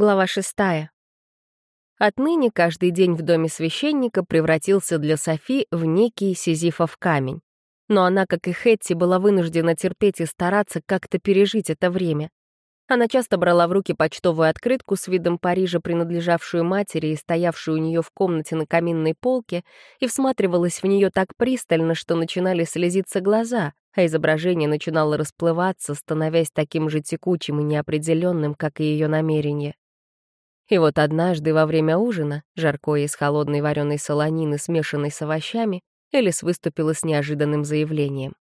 Глава шестая. Отныне каждый день в доме священника превратился для Софи в некий сизифов камень. Но она, как и Хэтти, была вынуждена терпеть и стараться как-то пережить это время. Она часто брала в руки почтовую открытку с видом Парижа, принадлежавшую матери и стоявшую у нее в комнате на каминной полке, и всматривалась в нее так пристально, что начинали слезиться глаза, а изображение начинало расплываться, становясь таким же текучим и неопределенным, как и ее намерение. И вот однажды во время ужина, жаркое из холодной вареной солонины, смешанной с овощами, Элис выступила с неожиданным заявлением.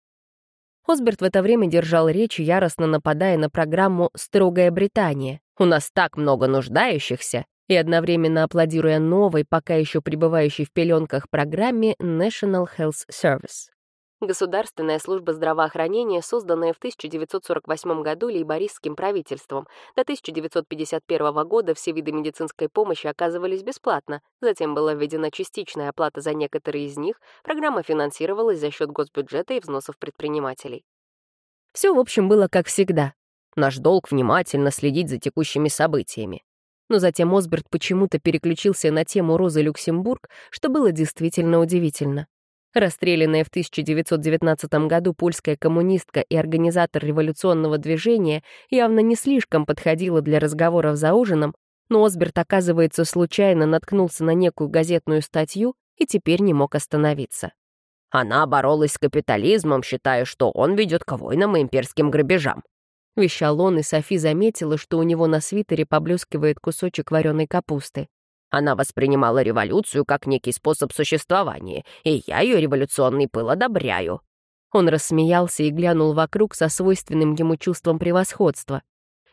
Осберт в это время держал речь, яростно нападая на программу «Строгая Британия». «У нас так много нуждающихся», и одновременно аплодируя новой, пока еще пребывающей в пеленках программе National Health Service. Государственная служба здравоохранения, созданная в 1948 году лейбористским правительством. До 1951 года все виды медицинской помощи оказывались бесплатно. Затем была введена частичная оплата за некоторые из них. Программа финансировалась за счет госбюджета и взносов предпринимателей. Все, в общем, было как всегда. Наш долг — внимательно следить за текущими событиями. Но затем Осберт почему-то переключился на тему Розы Люксембург, что было действительно удивительно. Расстрелянная в 1919 году польская коммунистка и организатор революционного движения явно не слишком подходила для разговоров за ужином, но Осберт, оказывается, случайно наткнулся на некую газетную статью и теперь не мог остановиться. «Она боролась с капитализмом, считая, что он ведет к войнам и имперским грабежам», — вещал он, и Софи заметила, что у него на свитере поблескивает кусочек вареной капусты. Она воспринимала революцию как некий способ существования, и я ее революционный пыл одобряю». Он рассмеялся и глянул вокруг со свойственным ему чувством превосходства.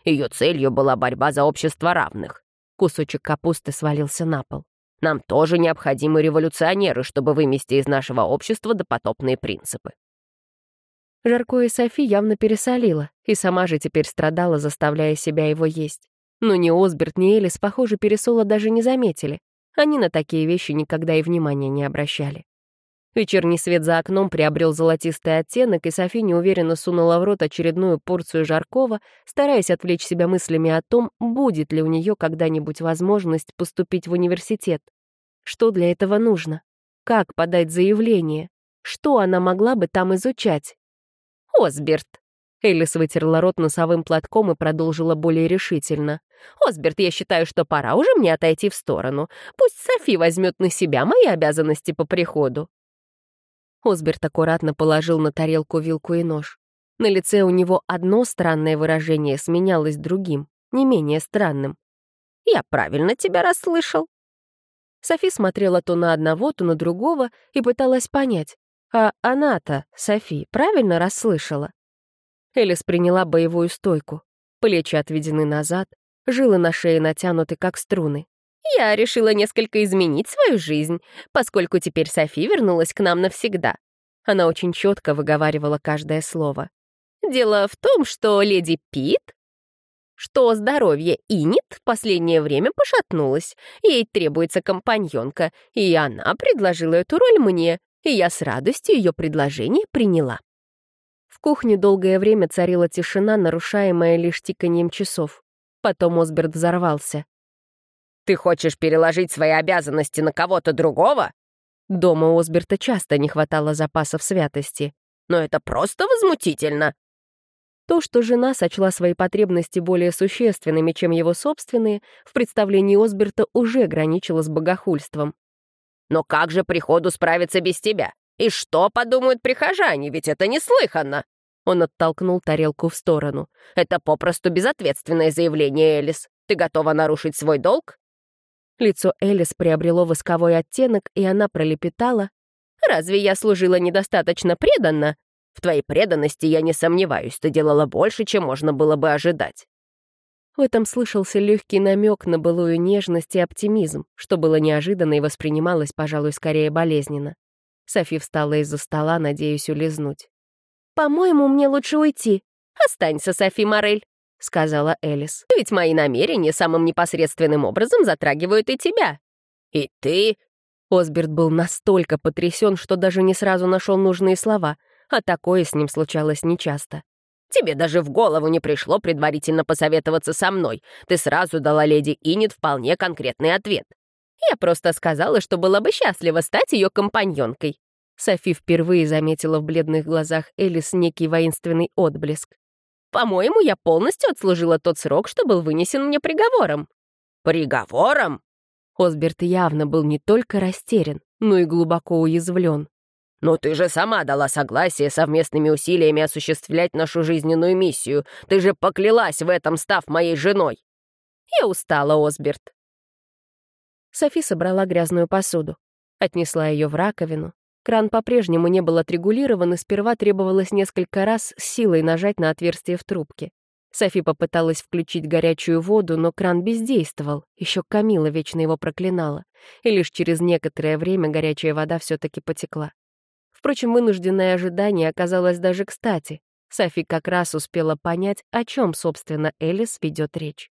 Ее целью была борьба за общество равных. Кусочек капусты свалился на пол. Нам тоже необходимы революционеры, чтобы вымести из нашего общества допотопные принципы. Жарко и Софи явно пересолила, и сама же теперь страдала, заставляя себя его есть. Но ни Осберт, ни Элис, похоже, пересола даже не заметили. Они на такие вещи никогда и внимания не обращали. Вечерний свет за окном приобрел золотистый оттенок, и Софи неуверенно сунула в рот очередную порцию жаркого, стараясь отвлечь себя мыслями о том, будет ли у нее когда-нибудь возможность поступить в университет. Что для этого нужно? Как подать заявление? Что она могла бы там изучать? «Осберт!» Элис вытерла рот носовым платком и продолжила более решительно. «Осберт, я считаю, что пора уже мне отойти в сторону. Пусть Софи возьмет на себя мои обязанности по приходу». Осберт аккуратно положил на тарелку вилку и нож. На лице у него одно странное выражение сменялось другим, не менее странным. «Я правильно тебя расслышал?» Софи смотрела то на одного, то на другого и пыталась понять, а она-то, Софи, правильно расслышала? Элис приняла боевую стойку. Плечи отведены назад, жилы на шее натянуты, как струны. «Я решила несколько изменить свою жизнь, поскольку теперь Софи вернулась к нам навсегда». Она очень четко выговаривала каждое слово. «Дело в том, что леди Пит что здоровье Инит в последнее время пошатнулось. Ей требуется компаньонка, и она предложила эту роль мне, и я с радостью ее предложение приняла кухне долгое время царила тишина, нарушаемая лишь тиканьем часов. Потом Осберт взорвался. «Ты хочешь переложить свои обязанности на кого-то другого?» Дома Осберта часто не хватало запасов святости. «Но это просто возмутительно!» То, что жена сочла свои потребности более существенными, чем его собственные, в представлении Осберта уже граничило с богохульством. «Но как же приходу справиться без тебя? И что подумают прихожане, ведь это неслыханно!» Он оттолкнул тарелку в сторону. «Это попросту безответственное заявление, Элис. Ты готова нарушить свой долг?» Лицо Элис приобрело восковой оттенок, и она пролепетала. «Разве я служила недостаточно преданно?» «В твоей преданности я не сомневаюсь, ты делала больше, чем можно было бы ожидать». В этом слышался легкий намек на былую нежность и оптимизм, что было неожиданно и воспринималось, пожалуй, скорее болезненно. Софи встала из-за стола, надеясь улизнуть. «По-моему, мне лучше уйти. Останься, Софи Морель», — сказала Элис. «Ведь мои намерения самым непосредственным образом затрагивают и тебя». «И ты?» Осберт был настолько потрясен, что даже не сразу нашел нужные слова, а такое с ним случалось нечасто. Тебе даже в голову не пришло предварительно посоветоваться со мной. Ты сразу дала леди Инит вполне конкретный ответ. Я просто сказала, что была бы счастлива стать ее компаньонкой. Софи впервые заметила в бледных глазах Элис некий воинственный отблеск. «По-моему, я полностью отслужила тот срок, что был вынесен мне приговором». «Приговором?» Осберт явно был не только растерян, но и глубоко уязвлен. «Но ты же сама дала согласие совместными усилиями осуществлять нашу жизненную миссию. Ты же поклялась в этом, став моей женой!» «Я устала, Осберт». Софи собрала грязную посуду, отнесла ее в раковину. Кран по-прежнему не был отрегулирован, и сперва требовалось несколько раз с силой нажать на отверстие в трубке. Софи попыталась включить горячую воду, но кран бездействовал, еще Камила вечно его проклинала, и лишь через некоторое время горячая вода все-таки потекла. Впрочем, вынужденное ожидание оказалось даже кстати. Софи как раз успела понять, о чем, собственно, Элис ведет речь.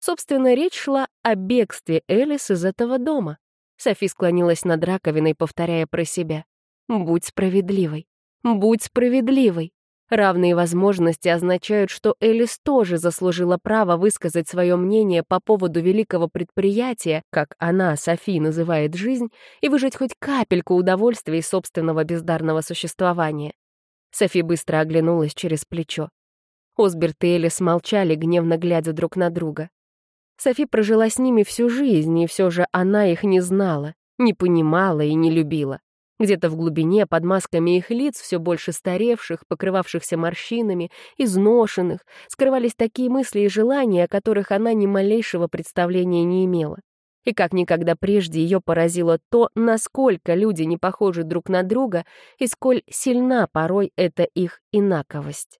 Собственно, речь шла о бегстве Элис из этого дома. Софи склонилась над раковиной, повторяя про себя. «Будь справедливой! Будь справедливой!» Равные возможности означают, что Элис тоже заслужила право высказать свое мнение по поводу великого предприятия, как она, Софи, называет жизнь, и выжать хоть капельку удовольствия из собственного бездарного существования. Софи быстро оглянулась через плечо. Осберт и Элис молчали, гневно глядя друг на друга. Софи прожила с ними всю жизнь, и все же она их не знала, не понимала и не любила. Где-то в глубине, под масками их лиц, все больше старевших, покрывавшихся морщинами, изношенных, скрывались такие мысли и желания, о которых она ни малейшего представления не имела. И как никогда прежде ее поразило то, насколько люди не похожи друг на друга и сколь сильна порой эта их инаковость.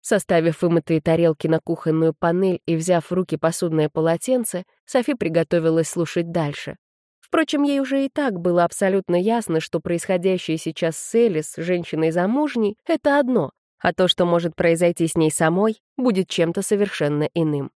Составив вымытые тарелки на кухонную панель и взяв в руки посудное полотенце, Софи приготовилась слушать дальше. Впрочем, ей уже и так было абсолютно ясно, что происходящее сейчас с Элис, женщиной замужней, — это одно, а то, что может произойти с ней самой, будет чем-то совершенно иным.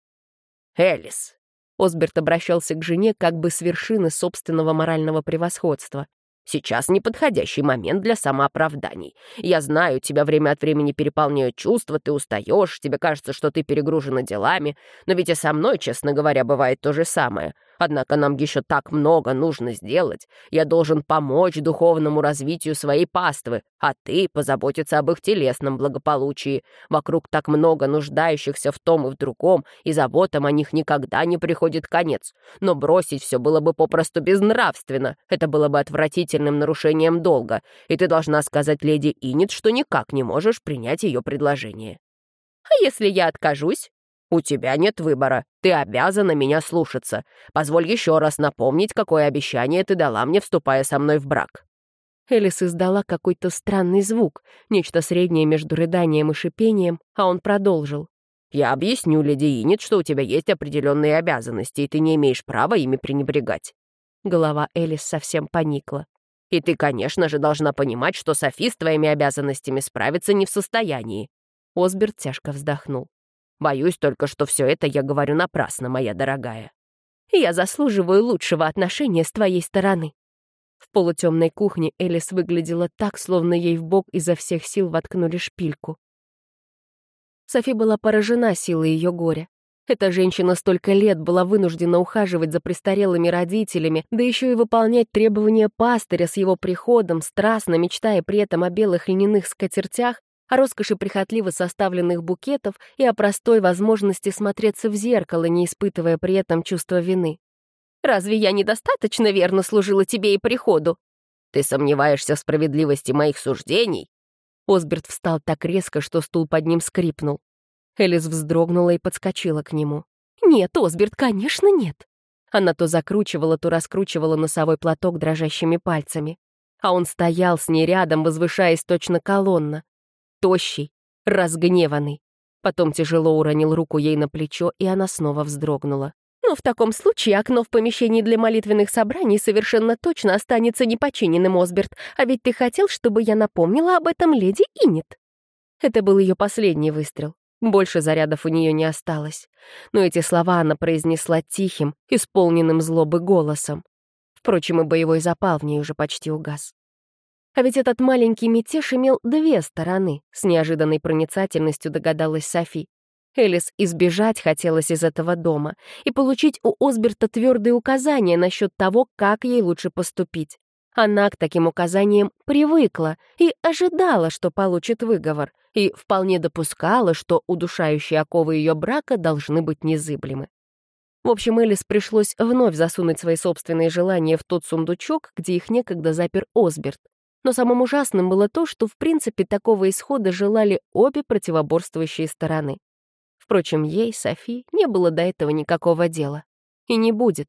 «Элис!» Осберт обращался к жене как бы с вершины собственного морального превосходства. Сейчас неподходящий момент для самооправданий. Я знаю, тебя время от времени переполняют чувства, ты устаешь, тебе кажется, что ты перегружена делами, но ведь и со мной, честно говоря, бывает то же самое. Однако нам еще так много нужно сделать. Я должен помочь духовному развитию своей паствы, а ты позаботиться об их телесном благополучии. Вокруг так много нуждающихся в том и в другом, и заботам о них никогда не приходит конец. Но бросить все было бы попросту безнравственно. Это было бы отвратительным нарушением долга, и ты должна сказать леди Инит, что никак не можешь принять ее предложение. «А если я откажусь?» «У тебя нет выбора. Ты обязана меня слушаться. Позволь еще раз напомнить, какое обещание ты дала мне, вступая со мной в брак». Элис издала какой-то странный звук, нечто среднее между рыданием и шипением, а он продолжил. «Я объясню, леди Иннет, что у тебя есть определенные обязанности, и ты не имеешь права ими пренебрегать». Голова Элис совсем поникла. «И ты, конечно же, должна понимать, что Софи с твоими обязанностями справиться не в состоянии». Осберт тяжко вздохнул. Боюсь только, что все это я говорю напрасно, моя дорогая. Я заслуживаю лучшего отношения с твоей стороны. В полутемной кухне Элис выглядела так, словно ей в бок изо всех сил воткнули шпильку. Софи была поражена силой ее горя. Эта женщина столько лет была вынуждена ухаживать за престарелыми родителями, да еще и выполнять требования пастыря с его приходом, страстно мечтая при этом о белых льняных скатертях, о роскоши прихотливо составленных букетов и о простой возможности смотреться в зеркало, не испытывая при этом чувства вины. «Разве я недостаточно верно служила тебе и приходу?» «Ты сомневаешься в справедливости моих суждений?» Осберт встал так резко, что стул под ним скрипнул. Элис вздрогнула и подскочила к нему. «Нет, Осберт, конечно, нет!» Она то закручивала, то раскручивала носовой платок дрожащими пальцами. А он стоял с ней рядом, возвышаясь точно колонна тощий, разгневанный. Потом тяжело уронил руку ей на плечо, и она снова вздрогнула. «Но в таком случае окно в помещении для молитвенных собраний совершенно точно останется непочиненным, Осберт, а ведь ты хотел, чтобы я напомнила об этом леди Иннет». Это был ее последний выстрел. Больше зарядов у нее не осталось. Но эти слова она произнесла тихим, исполненным злобы голосом. Впрочем, и боевой запал в ней уже почти угас. А ведь этот маленький мятеж имел две стороны, с неожиданной проницательностью догадалась Софи. Элис избежать хотелось из этого дома и получить у Осберта твердые указания насчет того, как ей лучше поступить. Она к таким указаниям привыкла и ожидала, что получит выговор, и вполне допускала, что удушающие оковы ее брака должны быть незыблемы. В общем, Элис пришлось вновь засунуть свои собственные желания в тот сундучок, где их некогда запер Осберт. Но самым ужасным было то, что в принципе такого исхода желали обе противоборствующие стороны. Впрочем, ей, Софи, не было до этого никакого дела. И не будет.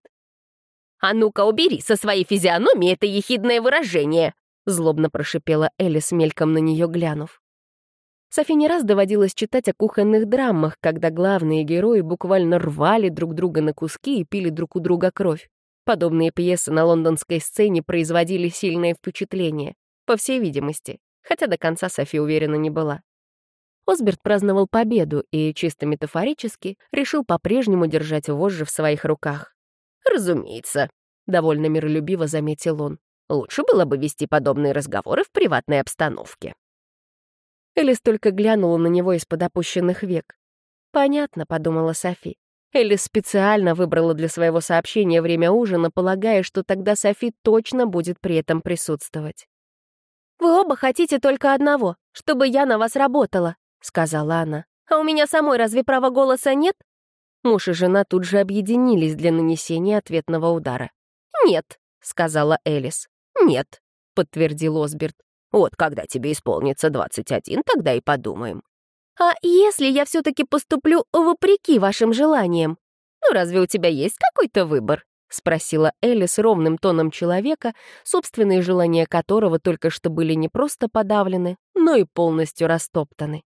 «А ну-ка, убери со своей физиономии это ехидное выражение!» злобно прошипела Элис, мельком на нее глянув. Софи не раз доводилось читать о кухонных драмах, когда главные герои буквально рвали друг друга на куски и пили друг у друга кровь. Подобные пьесы на лондонской сцене производили сильное впечатление, по всей видимости, хотя до конца Софи уверена не была. Осберт праздновал победу и, чисто метафорически, решил по-прежнему держать вожжи в своих руках. «Разумеется», — довольно миролюбиво заметил он. «Лучше было бы вести подобные разговоры в приватной обстановке». Элис только глянула на него из-под опущенных век. «Понятно», — подумала Софи. Элис специально выбрала для своего сообщения время ужина, полагая, что тогда Софи точно будет при этом присутствовать. «Вы оба хотите только одного, чтобы я на вас работала», — сказала она. «А у меня самой разве права голоса нет?» Муж и жена тут же объединились для нанесения ответного удара. «Нет», — сказала Элис. «Нет», — подтвердил Осберт. «Вот когда тебе исполнится 21, тогда и подумаем». «А если я все-таки поступлю вопреки вашим желаниям? Ну, разве у тебя есть какой-то выбор?» — спросила Элис ровным тоном человека, собственные желания которого только что были не просто подавлены, но и полностью растоптаны.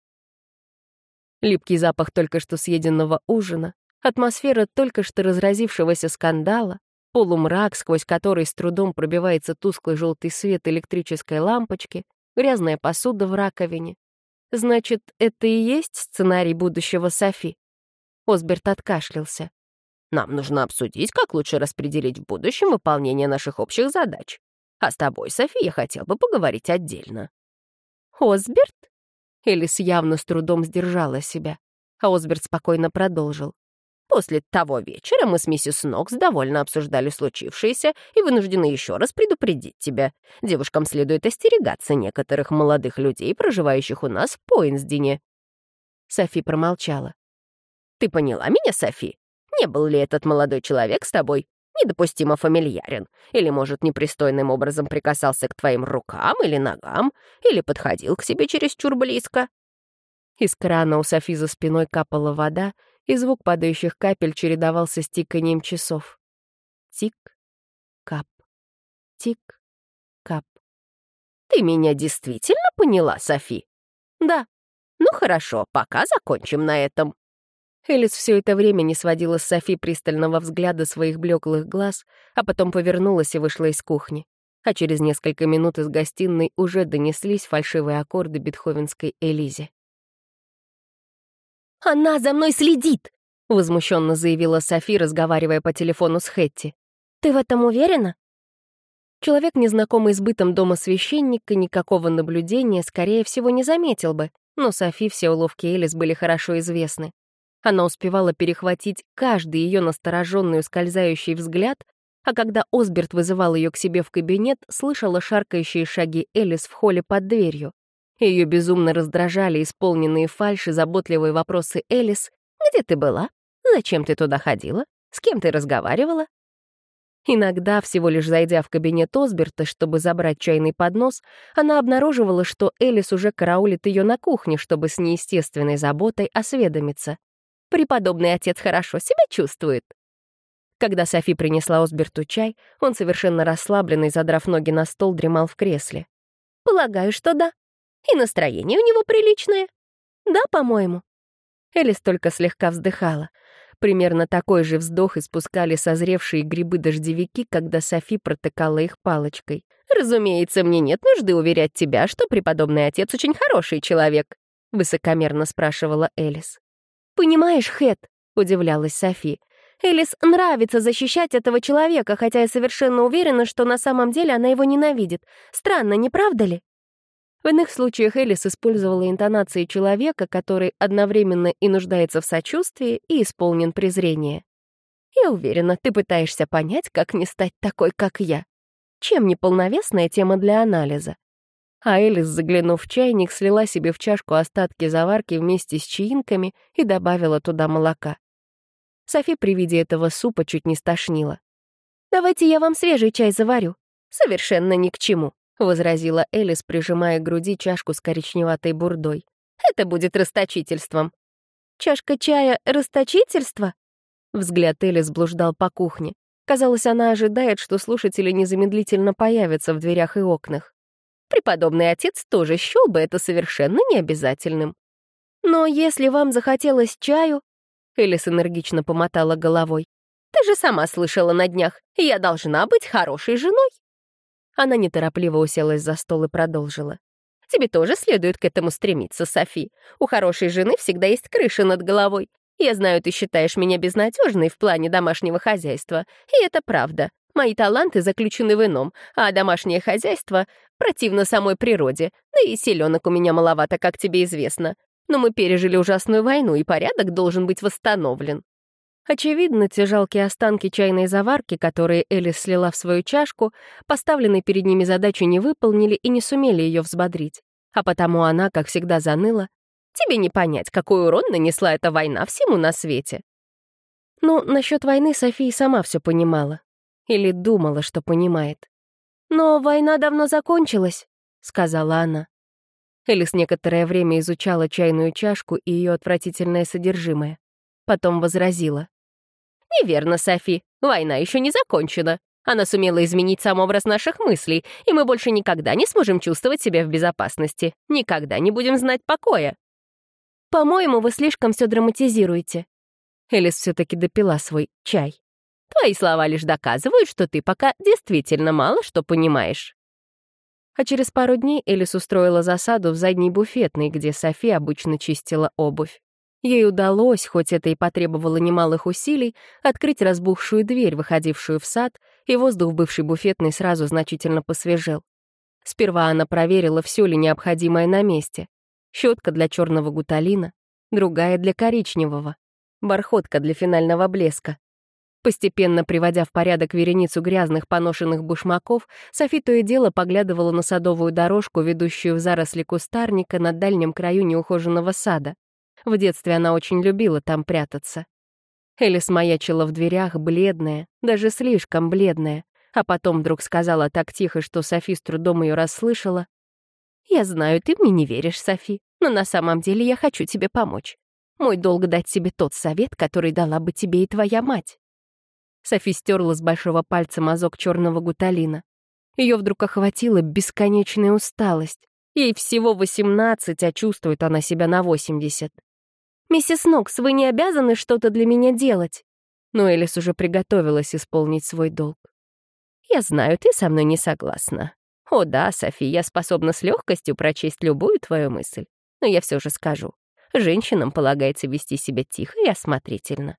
Липкий запах только что съеденного ужина, атмосфера только что разразившегося скандала, полумрак, сквозь который с трудом пробивается тусклый желтый свет электрической лампочки, грязная посуда в раковине. Значит, это и есть сценарий будущего Софи? Осберт откашлялся. Нам нужно обсудить, как лучше распределить в будущем выполнение наших общих задач. А с тобой, Софи, я хотел бы поговорить отдельно. Осберт? Элис явно с трудом сдержала себя, а Осберт спокойно продолжил. После того вечера мы с миссис Нокс довольно обсуждали случившееся и вынуждены еще раз предупредить тебя. Девушкам следует остерегаться некоторых молодых людей, проживающих у нас в Пойнсдене». Софи промолчала. «Ты поняла меня, Софи? Не был ли этот молодой человек с тобой недопустимо фамильярен, или, может, непристойным образом прикасался к твоим рукам или ногам, или подходил к себе чересчур близко. Из крана у Софи за спиной капала вода, и звук падающих капель чередовался с тиканием часов. Тик-кап, тик-кап. «Ты меня действительно поняла, Софи?» «Да». «Ну хорошо, пока закончим на этом». Элис все это время не сводила с Софи пристального взгляда своих блеклых глаз, а потом повернулась и вышла из кухни. А через несколько минут из гостиной уже донеслись фальшивые аккорды бетховенской Элизе. «Она за мной следит!» — возмущенно заявила Софи, разговаривая по телефону с Хетти. «Ты в этом уверена?» Человек, незнакомый с бытом дома священника, никакого наблюдения, скорее всего, не заметил бы, но Софи все уловки Элис были хорошо известны. Она успевала перехватить каждый ее настороженный ускользающий взгляд, а когда Осберт вызывал ее к себе в кабинет, слышала шаркающие шаги Элис в холле под дверью. Ее безумно раздражали исполненные фальши заботливые вопросы Элис. «Где ты была? Зачем ты туда ходила? С кем ты разговаривала?» Иногда, всего лишь зайдя в кабинет Осберта, чтобы забрать чайный поднос, она обнаруживала, что Элис уже караулит ее на кухне, чтобы с неестественной заботой осведомиться. Преподобный отец хорошо себя чувствует. Когда Софи принесла Осберту чай, он совершенно расслабленный, задрав ноги на стол, дремал в кресле. «Полагаю, что да. И настроение у него приличное. Да, по-моему». Элис только слегка вздыхала. Примерно такой же вздох испускали созревшие грибы-дождевики, когда Софи протыкала их палочкой. «Разумеется, мне нет нужды уверять тебя, что преподобный отец очень хороший человек», — высокомерно спрашивала Элис. «Понимаешь, Хэт», — удивлялась Софи, Элис нравится защищать этого человека, хотя я совершенно уверена, что на самом деле она его ненавидит. Странно, не правда ли? В иных случаях Элис использовала интонации человека, который одновременно и нуждается в сочувствии, и исполнен презрения. «Я уверена, ты пытаешься понять, как не стать такой, как я. Чем не полновесная тема для анализа?» А Элис, заглянув в чайник, слила себе в чашку остатки заварки вместе с чаинками и добавила туда молока. Софи при виде этого супа чуть не стошнила. «Давайте я вам свежий чай заварю». «Совершенно ни к чему», — возразила Элис, прижимая к груди чашку с коричневатой бурдой. «Это будет расточительством». «Чашка чая — расточительство?» Взгляд Элис блуждал по кухне. Казалось, она ожидает, что слушатели незамедлительно появятся в дверях и окнах. Преподобный отец тоже счел бы это совершенно необязательным. Но если вам захотелось чаю... Элис энергично помотала головой. Ты же сама слышала на днях. Я должна быть хорошей женой. Она неторопливо уселась за стол и продолжила. Тебе тоже следует к этому стремиться, Софи. У хорошей жены всегда есть крыша над головой. Я знаю, ты считаешь меня безнадежной в плане домашнего хозяйства, и это правда. Мои таланты заключены в ином, а домашнее хозяйство противно самой природе, да и селенок у меня маловато, как тебе известно. Но мы пережили ужасную войну, и порядок должен быть восстановлен». Очевидно, те жалкие останки чайной заварки, которые Элис слила в свою чашку, поставленной перед ними задачу не выполнили и не сумели ее взбодрить. А потому она, как всегда, заныла. «Тебе не понять, какой урон нанесла эта война всему на свете». Ну, насчет войны София сама все понимала. Или думала, что понимает. «Но война давно закончилась», — сказала она. Элис некоторое время изучала чайную чашку и ее отвратительное содержимое. Потом возразила. «Неверно, Софи. Война еще не закончена. Она сумела изменить сам образ наших мыслей, и мы больше никогда не сможем чувствовать себя в безопасности. Никогда не будем знать покоя». «По-моему, вы слишком все драматизируете». Элис все-таки допила свой чай. Твои слова лишь доказывают, что ты пока действительно мало что понимаешь». А через пару дней Элис устроила засаду в задней буфетной, где Софи обычно чистила обувь. Ей удалось, хоть это и потребовало немалых усилий, открыть разбухшую дверь, выходившую в сад, и воздух бывшей буфетной сразу значительно посвежел. Сперва она проверила, все ли необходимое на месте. Щетка для черного гуталина, другая для коричневого, бархотка для финального блеска, Постепенно приводя в порядок вереницу грязных поношенных бушмаков, Софи то и дело поглядывала на садовую дорожку, ведущую в заросли кустарника на дальнем краю неухоженного сада. В детстве она очень любила там прятаться. Элис маячила в дверях, бледная, даже слишком бледная, а потом вдруг сказала так тихо, что Софи с трудом ее расслышала. «Я знаю, ты мне не веришь, Софи, но на самом деле я хочу тебе помочь. Мой долг дать тебе тот совет, который дала бы тебе и твоя мать». Софи стерла с большого пальца мазок черного гуталина. Ее вдруг охватила бесконечная усталость. Ей всего восемнадцать, а чувствует она себя на восемьдесят. «Миссис Нокс, вы не обязаны что-то для меня делать?» Но Элис уже приготовилась исполнить свой долг. «Я знаю, ты со мной не согласна. О да, Софи, я способна с легкостью прочесть любую твою мысль. Но я все же скажу. Женщинам полагается вести себя тихо и осмотрительно.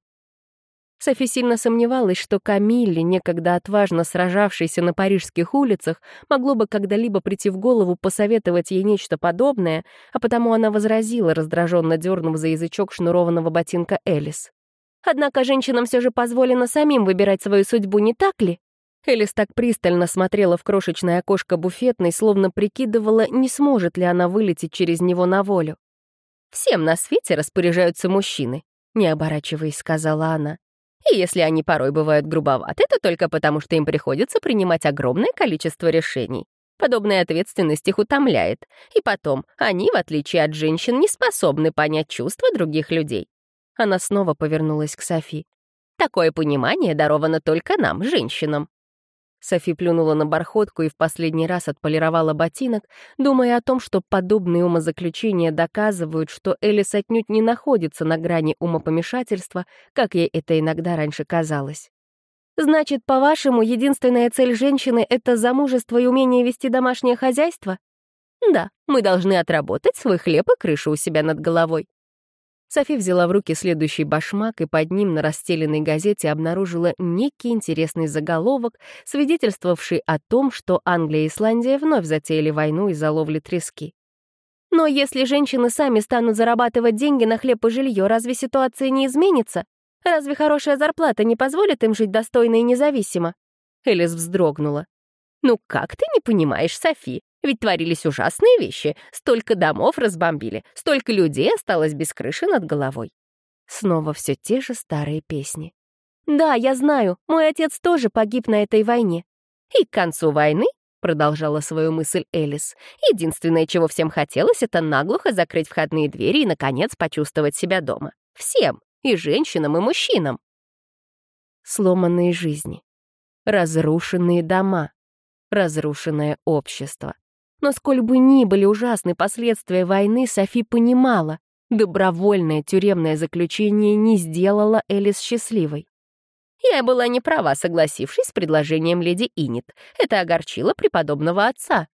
Софи сильно сомневалась, что Камилле, некогда отважно сражавшейся на парижских улицах, могло бы когда-либо прийти в голову посоветовать ей нечто подобное, а потому она возразила, раздраженно дернув за язычок шнурованного ботинка Элис. «Однако женщинам все же позволено самим выбирать свою судьбу, не так ли?» Элис так пристально смотрела в крошечное окошко буфетной, словно прикидывала, не сможет ли она вылететь через него на волю. «Всем на свете распоряжаются мужчины», — не оборачиваясь, сказала она. И если они порой бывают грубоваты, то только потому, что им приходится принимать огромное количество решений. Подобная ответственность их утомляет. И потом, они, в отличие от женщин, не способны понять чувства других людей. Она снова повернулась к Софи. Такое понимание даровано только нам, женщинам. Софи плюнула на бархотку и в последний раз отполировала ботинок, думая о том, что подобные умозаключения доказывают, что Элис отнюдь не находится на грани умопомешательства, как ей это иногда раньше казалось. «Значит, по-вашему, единственная цель женщины — это замужество и умение вести домашнее хозяйство?» «Да, мы должны отработать свой хлеб и крышу у себя над головой». Софи взяла в руки следующий башмак и под ним на расстеленной газете обнаружила некий интересный заголовок, свидетельствовавший о том, что Англия и Исландия вновь затеяли войну из-за ловли трески. Но если женщины сами станут зарабатывать деньги на хлеб и жилье, разве ситуация не изменится? Разве хорошая зарплата не позволит им жить достойно и независимо? Элис вздрогнула. «Ну как ты не понимаешь, Софи? Ведь творились ужасные вещи. Столько домов разбомбили, столько людей осталось без крыши над головой». Снова все те же старые песни. «Да, я знаю, мой отец тоже погиб на этой войне. И к концу войны продолжала свою мысль Элис. Единственное, чего всем хотелось, это наглухо закрыть входные двери и, наконец, почувствовать себя дома. Всем, и женщинам, и мужчинам. Сломанные жизни, разрушенные дома, разрушенное общество. Но сколь бы ни были ужасны последствия войны, Софи понимала, добровольное тюремное заключение не сделало Элис счастливой. Я была не права, согласившись с предложением леди Инит. Это огорчило преподобного отца.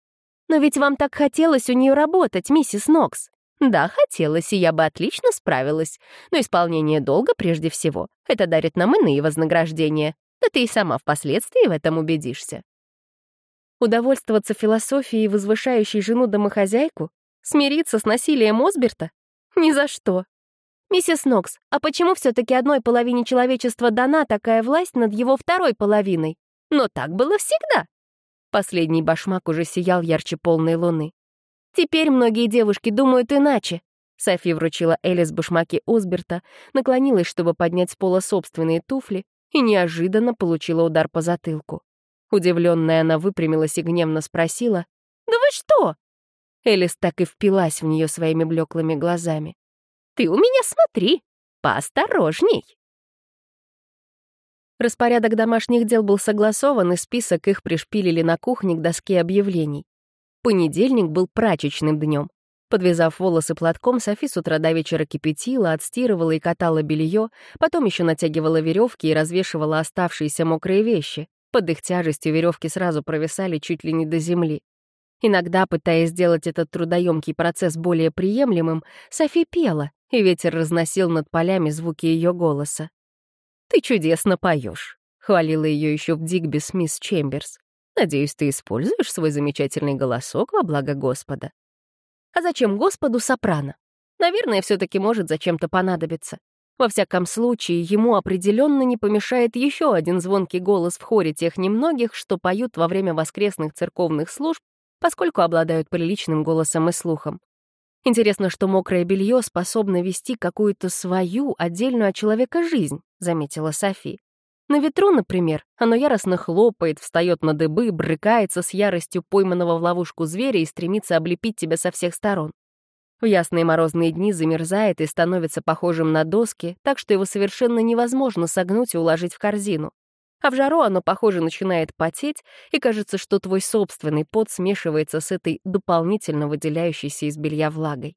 Но ведь вам так хотелось у нее работать, миссис Нокс. Да, хотелось, и я бы отлично справилась. Но исполнение долга прежде всего. Это дарит нам иные вознаграждения. Да ты и сама впоследствии в этом убедишься. Удовольствоваться философией, возвышающей жену-домохозяйку? Смириться с насилием Осберта? Ни за что. «Миссис Нокс, а почему все-таки одной половине человечества дана такая власть над его второй половиной? Но так было всегда!» Последний башмак уже сиял ярче полной луны. «Теперь многие девушки думают иначе», Софи вручила Элис башмаки Осберта, наклонилась, чтобы поднять с пола собственные туфли, и неожиданно получила удар по затылку. Удивленная она выпрямилась и гневно спросила, «Да вы что?» Элис так и впилась в нее своими блеклыми глазами. Ты у меня смотри, поосторожней. Распорядок домашних дел был согласован, и список их пришпилили на кухне к доске объявлений. Понедельник был прачечным днем. Подвязав волосы платком, Софи с утра до вечера кипятила, отстирывала и катала белье, потом еще натягивала веревки и развешивала оставшиеся мокрые вещи. Под их тяжестью веревки сразу провисали чуть ли не до земли. Иногда, пытаясь сделать этот трудоемкий процесс более приемлемым, Софи пела, и ветер разносил над полями звуки ее голоса. «Ты чудесно поешь», — хвалила ее еще в Дигби с мисс Чемберс. «Надеюсь, ты используешь свой замечательный голосок во благо Господа». «А зачем Господу сопрано? Наверное, все таки может зачем-то понадобиться. Во всяком случае, ему определенно не помешает еще один звонкий голос в хоре тех немногих, что поют во время воскресных церковных служб, поскольку обладают приличным голосом и слухом. Интересно, что мокрое белье способно вести какую-то свою, отдельную от человека жизнь, заметила Софи. На ветру, например, оно яростно хлопает, встает на дыбы, брыкается с яростью пойманного в ловушку зверя и стремится облепить тебя со всех сторон. В ясные морозные дни замерзает и становится похожим на доски, так что его совершенно невозможно согнуть и уложить в корзину. А в жару оно, похоже, начинает потеть, и кажется, что твой собственный пот смешивается с этой дополнительно выделяющейся из белья влагой.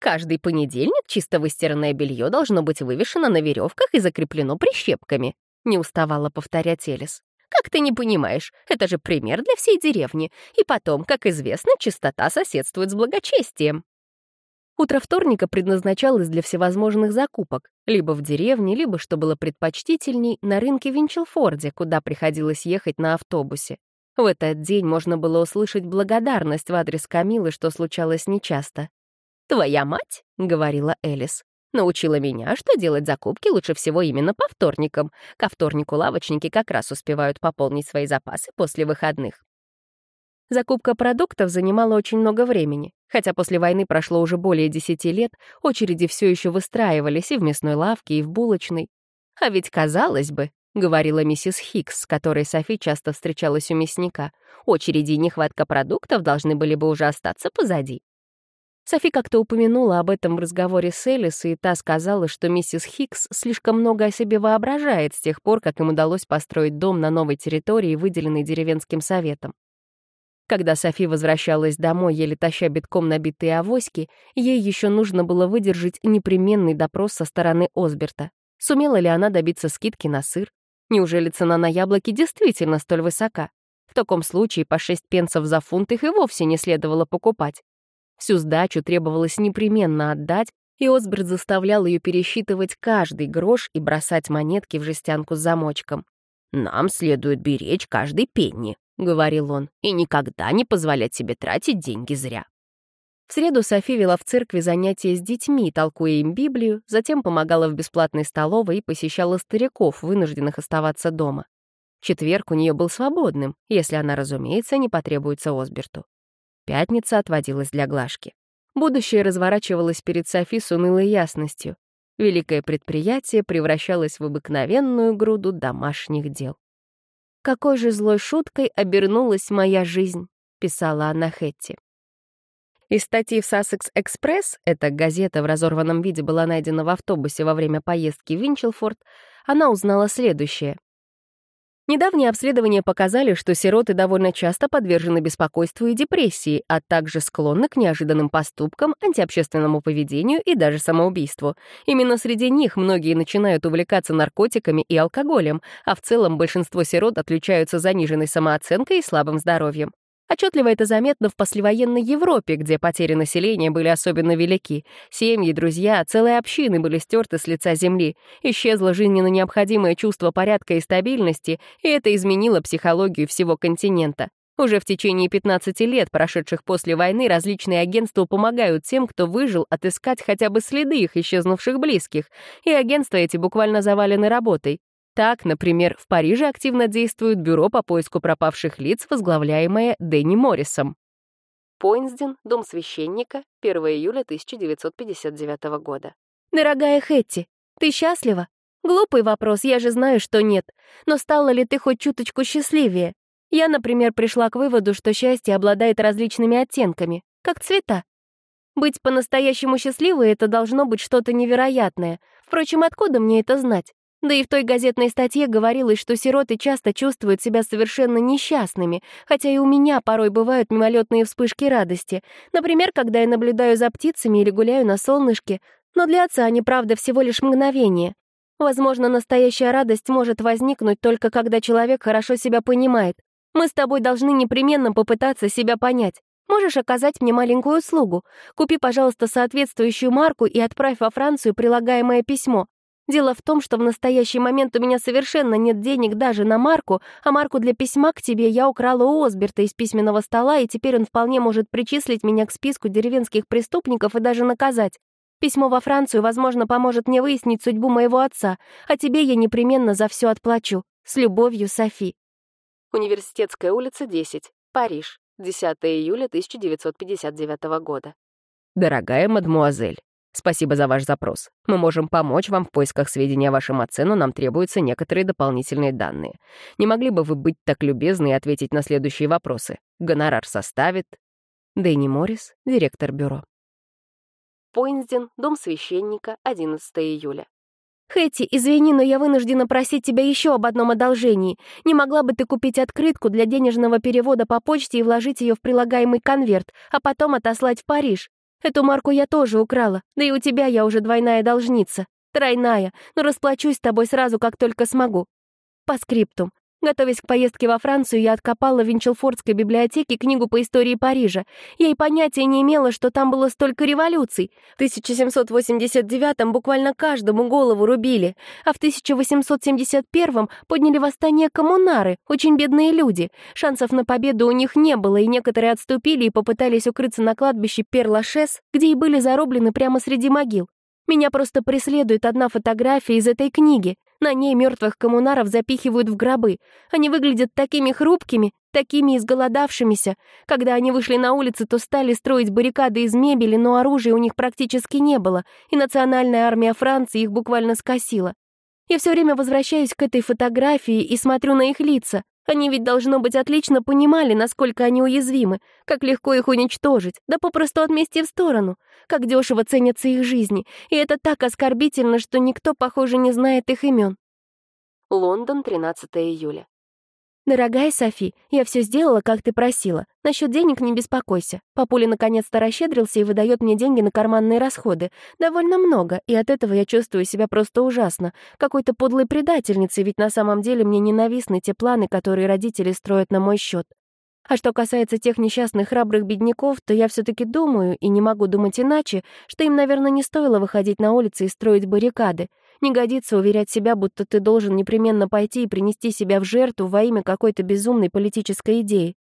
Каждый понедельник чисто выстиранное белье должно быть вывешено на веревках и закреплено прищепками, не уставала повторять Элис. Как ты не понимаешь, это же пример для всей деревни. И потом, как известно, чистота соседствует с благочестием. Утро вторника предназначалось для всевозможных закупок, либо в деревне, либо, что было предпочтительней, на рынке Винчелфорде, куда приходилось ехать на автобусе. В этот день можно было услышать благодарность в адрес Камилы, что случалось нечасто. «Твоя мать», — говорила Элис, — научила меня, что делать закупки лучше всего именно по вторникам. Ко вторнику лавочники как раз успевают пополнить свои запасы после выходных. Закупка продуктов занимала очень много времени. Хотя после войны прошло уже более десяти лет, очереди все еще выстраивались и в мясной лавке, и в булочной. А ведь, казалось бы, — говорила миссис Хикс, с которой Софи часто встречалась у мясника, очереди и нехватка продуктов должны были бы уже остаться позади. Софи как-то упомянула об этом в разговоре с Элис, и та сказала, что миссис Хикс слишком много о себе воображает с тех пор, как им удалось построить дом на новой территории, выделенной деревенским советом. Когда Софи возвращалась домой, еле таща битком набитые авоськи, ей еще нужно было выдержать непременный допрос со стороны Осберта. Сумела ли она добиться скидки на сыр? Неужели цена на яблоки действительно столь высока? В таком случае по 6 пенсов за фунт их и вовсе не следовало покупать. Всю сдачу требовалось непременно отдать, и Осберт заставлял ее пересчитывать каждый грош и бросать монетки в жестянку с замочком. «Нам следует беречь каждый пенни», — говорил он, «и никогда не позволять себе тратить деньги зря». В среду Софи вела в церкви занятия с детьми, толкуя им Библию, затем помогала в бесплатной столовой и посещала стариков, вынужденных оставаться дома. Четверг у нее был свободным, если она, разумеется, не потребуется Осберту. Пятница отводилась для Глашки. Будущее разворачивалось перед Софи с унылой ясностью. Великое предприятие превращалось в обыкновенную груду домашних дел. «Какой же злой шуткой обернулась моя жизнь», — писала она Хетти. Из статьи в Sussex Express, эта газета в разорванном виде была найдена в автобусе во время поездки в Винчелфорд, она узнала следующее. Недавние обследования показали, что сироты довольно часто подвержены беспокойству и депрессии, а также склонны к неожиданным поступкам, антиобщественному поведению и даже самоубийству. Именно среди них многие начинают увлекаться наркотиками и алкоголем, а в целом большинство сирот отличаются заниженной самооценкой и слабым здоровьем. Отчетливо это заметно в послевоенной Европе, где потери населения были особенно велики. Семьи, друзья, целые общины были стерты с лица земли. Исчезло жизненно необходимое чувство порядка и стабильности, и это изменило психологию всего континента. Уже в течение 15 лет, прошедших после войны, различные агентства помогают тем, кто выжил, отыскать хотя бы следы их исчезнувших близких, и агентства эти буквально завалены работой. Так, например, в Париже активно действует бюро по поиску пропавших лиц, возглавляемое Дэнни Моррисом. Пойнсден, дом священника, 1 июля 1959 года. «Дорогая Хэтти, ты счастлива? Глупый вопрос, я же знаю, что нет. Но стала ли ты хоть чуточку счастливее? Я, например, пришла к выводу, что счастье обладает различными оттенками, как цвета. Быть по-настоящему счастливой — это должно быть что-то невероятное. Впрочем, откуда мне это знать? Да и в той газетной статье говорилось, что сироты часто чувствуют себя совершенно несчастными, хотя и у меня порой бывают мимолетные вспышки радости. Например, когда я наблюдаю за птицами или гуляю на солнышке. Но для отца они, правда, всего лишь мгновение. Возможно, настоящая радость может возникнуть только когда человек хорошо себя понимает. Мы с тобой должны непременно попытаться себя понять. Можешь оказать мне маленькую услугу. Купи, пожалуйста, соответствующую марку и отправь во Францию прилагаемое письмо. Дело в том, что в настоящий момент у меня совершенно нет денег даже на марку, а марку для письма к тебе я украла у Осберта из письменного стола, и теперь он вполне может причислить меня к списку деревенских преступников и даже наказать. Письмо во Францию, возможно, поможет мне выяснить судьбу моего отца, а тебе я непременно за все отплачу. С любовью, Софи. Университетская улица, 10, Париж, 10 июля 1959 года. Дорогая мадмуазель, Спасибо за ваш запрос. Мы можем помочь вам в поисках сведений о вашем отце, но нам требуются некоторые дополнительные данные. Не могли бы вы быть так любезны и ответить на следующие вопросы? Гонорар составит...» Дэнни Моррис, директор бюро. Пойнсден, дом священника, 11 июля. «Хэти, извини, но я вынуждена просить тебя еще об одном одолжении. Не могла бы ты купить открытку для денежного перевода по почте и вложить ее в прилагаемый конверт, а потом отослать в Париж? Эту марку я тоже украла, да и у тебя я уже двойная должница. Тройная, но расплачусь с тобой сразу, как только смогу. По скриптум. Готовясь к поездке во Францию, я откопала в Винчелфордской библиотеке книгу по истории Парижа. Я и понятия не имела, что там было столько революций. В 1789-м буквально каждому голову рубили, а в 1871-м подняли восстание коммунары, очень бедные люди. Шансов на победу у них не было, и некоторые отступили и попытались укрыться на кладбище Пер-Лашес, где и были зарублены прямо среди могил. Меня просто преследует одна фотография из этой книги. На ней мертвых коммунаров запихивают в гробы. Они выглядят такими хрупкими, такими изголодавшимися. Когда они вышли на улицы, то стали строить баррикады из мебели, но оружия у них практически не было, и национальная армия Франции их буквально скосила. Я все время возвращаюсь к этой фотографии и смотрю на их лица. Они ведь, должно быть, отлично понимали, насколько они уязвимы, как легко их уничтожить, да попросту отмести в сторону, как дешево ценятся их жизни, и это так оскорбительно, что никто, похоже, не знает их имен. Лондон, 13 июля. «Дорогая Софи, я все сделала, как ты просила. Насчет денег не беспокойся. Папуля наконец-то расщедрился и выдает мне деньги на карманные расходы. Довольно много, и от этого я чувствую себя просто ужасно. Какой-то подлой предательницей, ведь на самом деле мне ненавистны те планы, которые родители строят на мой счет. А что касается тех несчастных храбрых бедняков, то я все таки думаю, и не могу думать иначе, что им, наверное, не стоило выходить на улицы и строить баррикады. Не годится уверять себя, будто ты должен непременно пойти и принести себя в жертву во имя какой-то безумной политической идеи.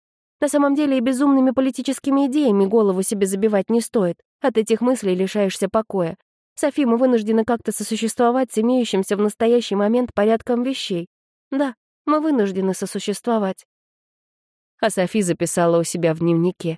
На самом деле и безумными политическими идеями голову себе забивать не стоит. От этих мыслей лишаешься покоя. Софи, мы вынуждены как-то сосуществовать с имеющимся в настоящий момент порядком вещей. Да, мы вынуждены сосуществовать а Софи записала у себя в дневнике.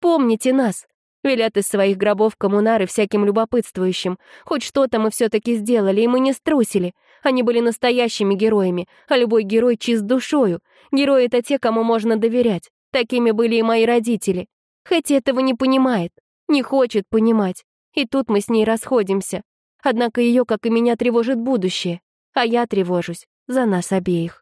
«Помните нас! Велят из своих гробов коммунары всяким любопытствующим. Хоть что-то мы все таки сделали, и мы не струсили. Они были настоящими героями, а любой герой чист душою. Герои — это те, кому можно доверять. Такими были и мои родители. Хэти этого не понимает, не хочет понимать. И тут мы с ней расходимся. Однако ее, как и меня, тревожит будущее. А я тревожусь за нас обеих.